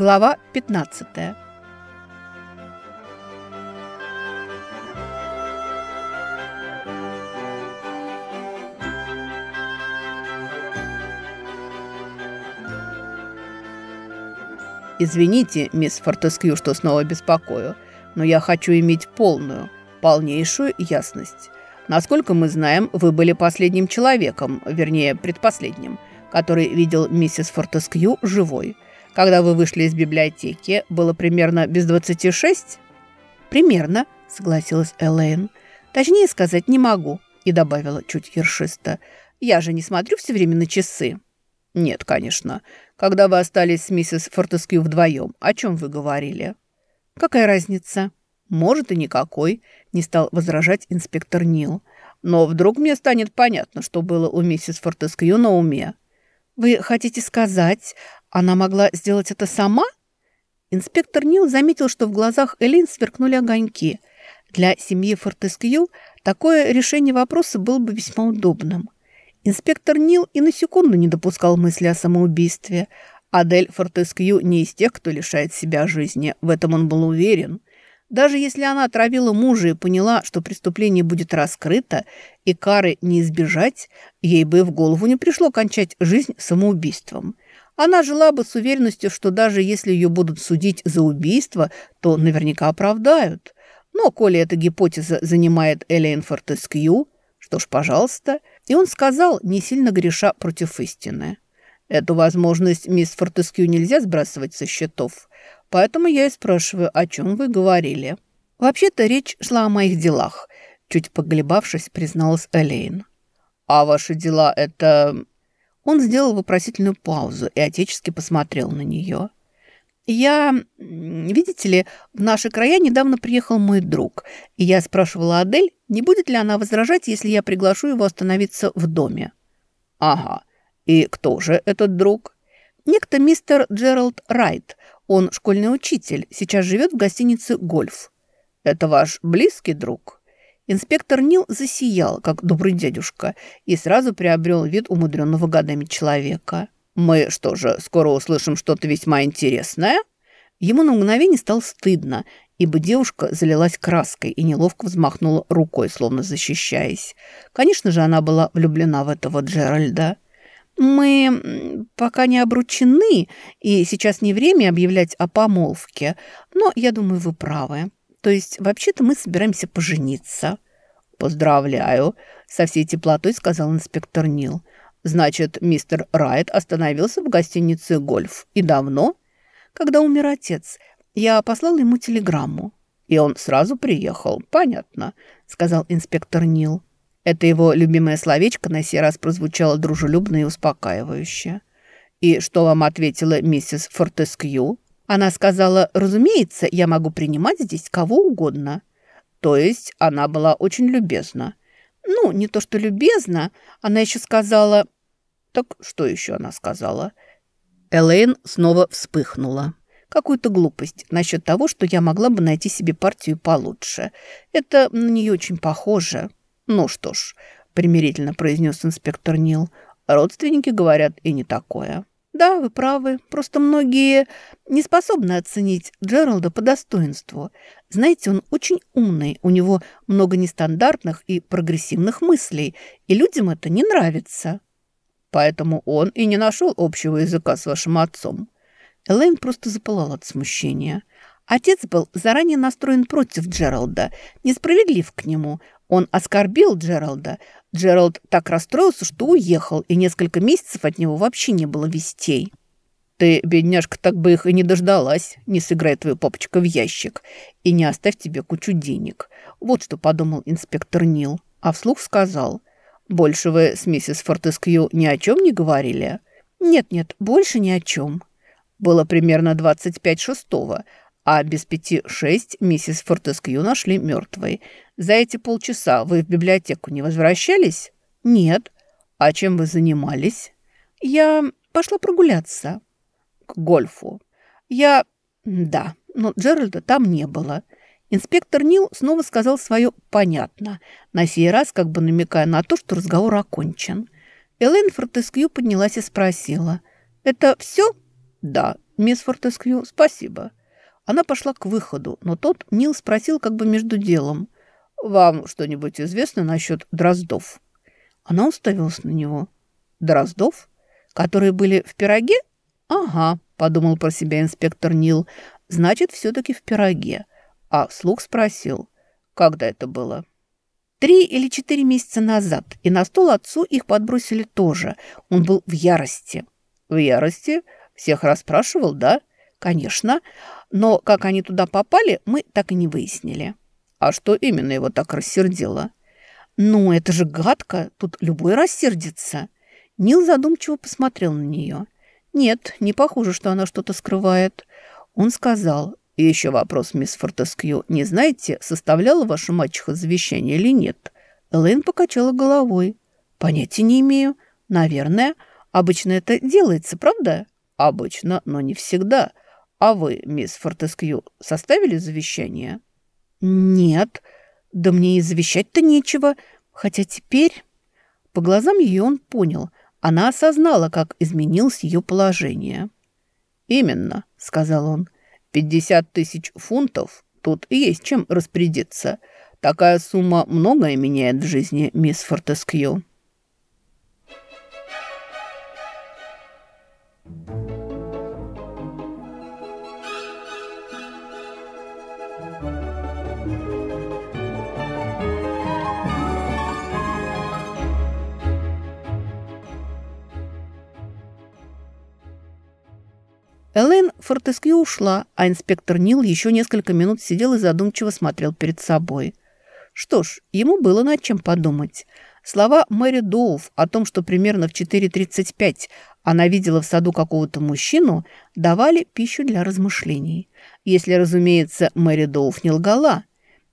Глава 15 «Извините, мисс Фортескью, что снова беспокою, но я хочу иметь полную, полнейшую ясность. Насколько мы знаем, вы были последним человеком, вернее, предпоследним, который видел миссис Фортескью живой. Когда вы вышли из библиотеки, было примерно без двадцати шесть?» «Примерно», — согласилась Элейн. «Точнее сказать не могу», — и добавила чуть ершисто. «Я же не смотрю все время на часы». «Нет, конечно. Когда вы остались с миссис Фортескью вдвоем, о чем вы говорили?» «Какая разница?» «Может, и никакой», — не стал возражать инспектор Нил. «Но вдруг мне станет понятно, что было у миссис Фортескью на уме». «Вы хотите сказать, она могла сделать это сама?» Инспектор Нил заметил, что в глазах Элин сверкнули огоньки. Для семьи Фортескью такое решение вопроса было бы весьма удобным. Инспектор Нил и на секунду не допускал мысли о самоубийстве. Адель Фортескью не из тех, кто лишает себя жизни. В этом он был уверен. Даже если она отравила мужа и поняла, что преступление будет раскрыто и кары не избежать, ей бы в голову не пришло кончать жизнь самоубийством. Она жила бы с уверенностью, что даже если ее будут судить за убийство, то наверняка оправдают. Но коли эта гипотеза занимает Элейн Фортескью, что ж, пожалуйста. И он сказал, не сильно греша против истины. Эту возможность мисс Фортескью нельзя сбрасывать со счетов. Поэтому я и спрашиваю, о чем вы говорили. Вообще-то речь шла о моих делах. Чуть поглебавшись, призналась Элейн. А ваши дела это... Он сделал вопросительную паузу и отечески посмотрел на нее. «Я... Видите ли, в наши края недавно приехал мой друг, и я спрашивала Адель, не будет ли она возражать, если я приглашу его остановиться в доме». «Ага. И кто же этот друг?» «Некто мистер Джеральд Райт. Он школьный учитель, сейчас живет в гостинице «Гольф». «Это ваш близкий друг?» Инспектор Нил засиял, как добрый дядюшка, и сразу приобрел вид умудренного годами человека. «Мы что же, скоро услышим что-то весьма интересное?» Ему на мгновение стало стыдно, ибо девушка залилась краской и неловко взмахнула рукой, словно защищаясь. Конечно же, она была влюблена в этого Джеральда. Мы пока не обручены, и сейчас не время объявлять о помолвке. Но я думаю, вы правы. То есть, вообще-то мы собираемся пожениться». «Поздравляю», — со всей теплотой сказал инспектор Нил. «Значит, мистер Райт остановился в гостинице «Гольф». И давно?» «Когда умер отец. Я послала ему телеграмму». «И он сразу приехал. Понятно», — сказал инспектор Нил. Это его любимое словечко на сей раз прозвучало дружелюбно и успокаивающе. «И что вам ответила миссис Фортескью?» Она сказала, «Разумеется, я могу принимать здесь кого угодно». То есть она была очень любезна. Ну, не то что любезна, она еще сказала... Так что еще она сказала? Элейн снова вспыхнула. Какую-то глупость насчет того, что я могла бы найти себе партию получше. Это на нее очень похоже. «Ну что ж», — примирительно произнес инспектор Нил, «родственники говорят и не такое». «Да, вы правы. Просто многие не способны оценить Джералда по достоинству. Знаете, он очень умный, у него много нестандартных и прогрессивных мыслей, и людям это не нравится». «Поэтому он и не нашел общего языка с вашим отцом». Элейн просто запылала от смущения. Отец был заранее настроен против Джералда, несправедлив к нему. Он оскорбил Джералда. Джеральд так расстроился, что уехал, и несколько месяцев от него вообще не было вестей. «Ты, бедняжка, так бы их и не дождалась. Не сыграй твою папочка в ящик и не оставь тебе кучу денег». Вот что подумал инспектор Нил, а вслух сказал. «Больше вы с миссис Фортескью ни о чем не говорили?» «Нет-нет, больше ни о чем». Было примерно 25 шестого, а без пяти шесть миссис Фортескью нашли мертвой. За эти полчаса вы в библиотеку не возвращались? Нет. А чем вы занимались? Я пошла прогуляться. К гольфу. Я... Да, но Джеральда там не было. Инспектор Нил снова сказал свое «понятно», на сей раз как бы намекая на то, что разговор окончен. Элэйн Фортескью поднялась и спросила. «Это все?» «Да, мисс Фортескью, спасибо». Она пошла к выходу, но тот Нил спросил как бы между делом. «Вам что-нибудь известно насчет дроздов?» Она уставилась на него. «Дроздов? Которые были в пироге?» «Ага», — подумал про себя инспектор Нил. «Значит, все-таки в пироге». А вслух спросил, когда это было. Три или четыре месяца назад, и на стол отцу их подбросили тоже. Он был в ярости. В ярости? Всех расспрашивал, да? Конечно. Но как они туда попали, мы так и не выяснили. А что именно его так рассердило? Ну, это же гадко, тут любой рассердится. Нил задумчиво посмотрел на нее. Нет, не похоже, что она что-то скрывает. Он сказал, и еще вопрос, мисс Фортескью. Не знаете, составляла ваша мачеха завещание или нет? Элэйн покачала головой. Понятия не имею. Наверное. Обычно это делается, правда? Обычно, но не всегда. А вы, мисс Фортескью, составили завещание? Нет. Да мне и завещать-то нечего. Хотя теперь... По глазам ее он понял. Она осознала, как изменилось ее положение. «Именно», — сказал он, — Пятьдесят тысяч фунтов? Тут есть чем распорядиться. Такая сумма многое меняет в жизни мисс Фортескью. Фортескью ушла, а инспектор Нил еще несколько минут сидел и задумчиво смотрел перед собой. Что ж, ему было над чем подумать. Слова Мэри Доуф о том, что примерно в 4.35 она видела в саду какого-то мужчину, давали пищу для размышлений. Если, разумеется, Мэри Доуф не лгала.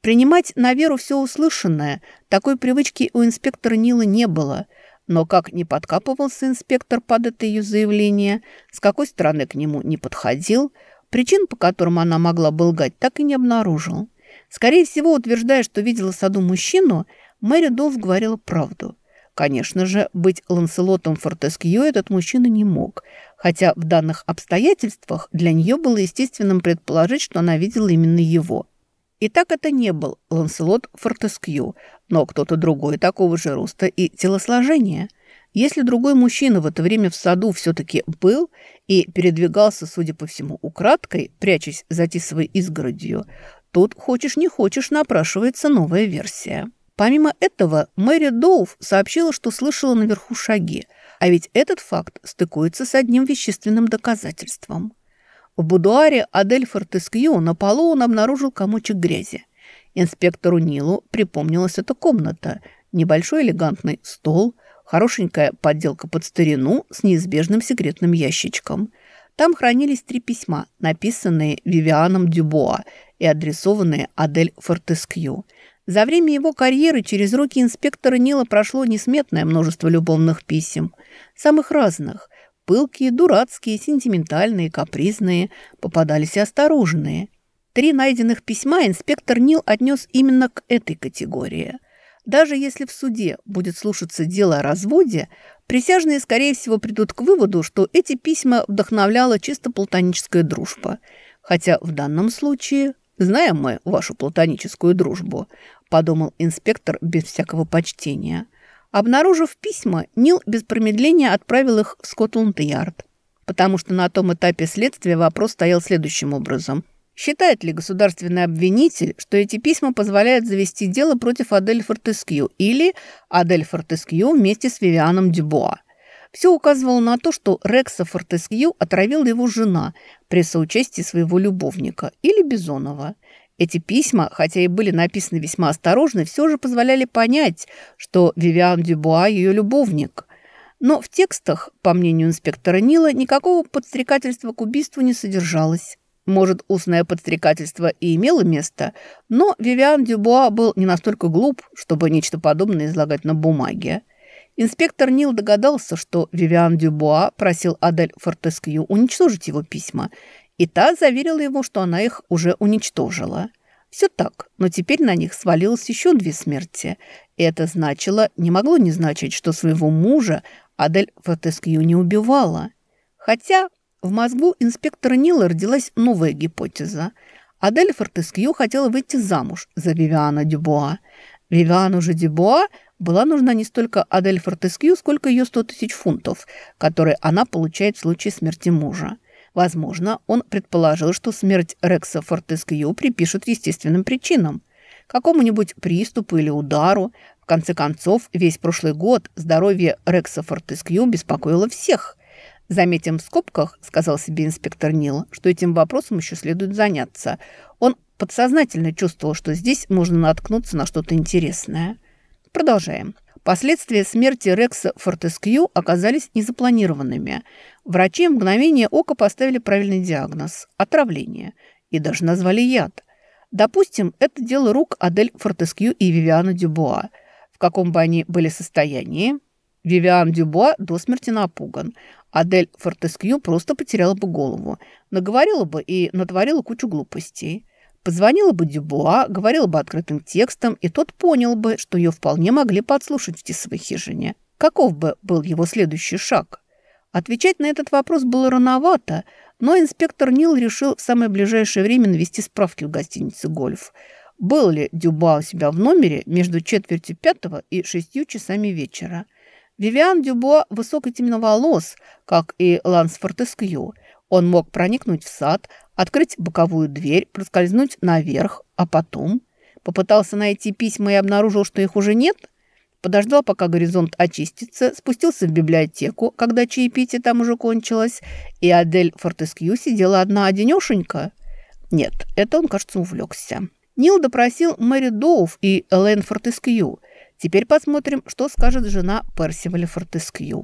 Принимать на веру все услышанное, такой привычки у инспектора Нила не было – но как не подкапывался инспектор под это ее заявление, с какой стороны к нему не подходил, причин, по которым она могла бы лгать, так и не обнаружил. Скорее всего, утверждая, что видела в саду мужчину, Мэри Долф говорила правду. Конечно же, быть Ланселотом Фортескью этот мужчина не мог, хотя в данных обстоятельствах для нее было естественным предположить, что она видела именно его. И так это не был Ланселот Фортескью, но кто-то другой такого же роста и телосложения. Если другой мужчина в это время в саду все-таки был и передвигался, судя по всему, украдкой, прячась за тисовой изгородью, тут, хочешь не хочешь, напрашивается новая версия. Помимо этого, Мэри Доуф сообщила, что слышала наверху шаги, а ведь этот факт стыкуется с одним вещественным доказательством – в будуаре Адель Фортескью на полу он обнаружил комочек грязи. Инспектору Нилу припомнилась эта комната. Небольшой элегантный стол, хорошенькая подделка под старину с неизбежным секретным ящичком. Там хранились три письма, написанные Вивианом Дюбоа и адресованные Адель Фортескью. За время его карьеры через руки инспектора Нила прошло несметное множество любовных писем, самых разных, Пылкие, дурацкие, сентиментальные, капризные, попадались и осторожные. Три найденных письма инспектор Нил отнес именно к этой категории. Даже если в суде будет слушаться дело о разводе, присяжные, скорее всего, придут к выводу, что эти письма вдохновляла чисто платоническая дружба. Хотя в данном случае, знаем мы вашу платоническую дружбу, подумал инспектор без всякого почтения – Обнаружив письма, Нил без промедления отправил их в Скотланд-Ярд, потому что на том этапе следствия вопрос стоял следующим образом. Считает ли государственный обвинитель, что эти письма позволяют завести дело против Адель Фортескью или Адель Фортескью вместе с Вивианом Дюбуа? Все указывало на то, что Рекса Фортескью отравила его жена при соучастии своего любовника или Бизонова. Эти письма, хотя и были написаны весьма осторожно, все же позволяли понять, что Вивиан Дюбуа ее любовник. Но в текстах, по мнению инспектора Нила, никакого подстрекательства к убийству не содержалось. Может, устное подстрекательство и имело место, но Вивиан Дюбуа был не настолько глуп, чтобы нечто подобное излагать на бумаге. Инспектор Нил догадался, что Вивиан Дюбуа просил Адель Фортескью уничтожить его письма – и та заверила его, что она их уже уничтожила. Все так, но теперь на них свалилось еще две смерти. И это значило, не могло не значить, что своего мужа Адель Фотескью не убивала. Хотя В мозгу инспектора Нила родилась новая гипотеза. Адель Фортескью хотела выйти замуж за Вивиана Дюбуа. Вивиану же Дюбуа была нужна не столько Адель Фортескью, сколько ее 100 тысяч фунтов, которые она получает в случае смерти мужа. Возможно, он предположил, что смерть Рекса Фортескью припишут естественным причинам. Какому-нибудь приступу или удару. В конце концов, весь прошлый год здоровье Рекса Фортескью беспокоило всех. Заметим в скобках, сказал себе инспектор Нил, что этим вопросом еще следует заняться. Он подсознательно чувствовал, что здесь можно наткнуться на что-то интересное. Продолжаем. Последствия смерти Рекса Фортескью оказались незапланированными. Врачи мгновение ока поставили правильный диагноз – отравление. И даже назвали яд. Допустим, это дело рук Адель Фортескью и Вивиана Дюбуа. В каком бы они были состоянии? Вивиан Дюбуа до смерти напуган. Адель Фортескью просто потеряла бы голову. Наговорила бы и натворила кучу глупостей. Позвонила бы Дюбуа, говорила бы открытым текстом, и тот понял бы, что ее вполне могли подслушать в тесовой хижине. Каков бы был его следующий шаг? Отвечать на этот вопрос было рановато, но инспектор Нил решил в самое ближайшее время навести справки в гостинице «Гольф». Был ли Дюбуа у себя в номере между четвертью пятого и шестью часами вечера – Вивиан Дюбуа высокий темноволос, как и Ланс Фортескью. Он мог проникнуть в сад, открыть боковую дверь, проскользнуть наверх, а потом попытался найти письма и обнаружил, что их уже нет. Подождал, пока горизонт очистится, спустился в библиотеку, когда чаепитие там уже кончилось, и Адель Фортескью сидела одна одинешенька. Нет, это он, кажется, увлекся. Нил допросил Мэри Доуф и Элейн Фортескью – Теперь посмотрим, что скажет жена Персиваля Фортескью.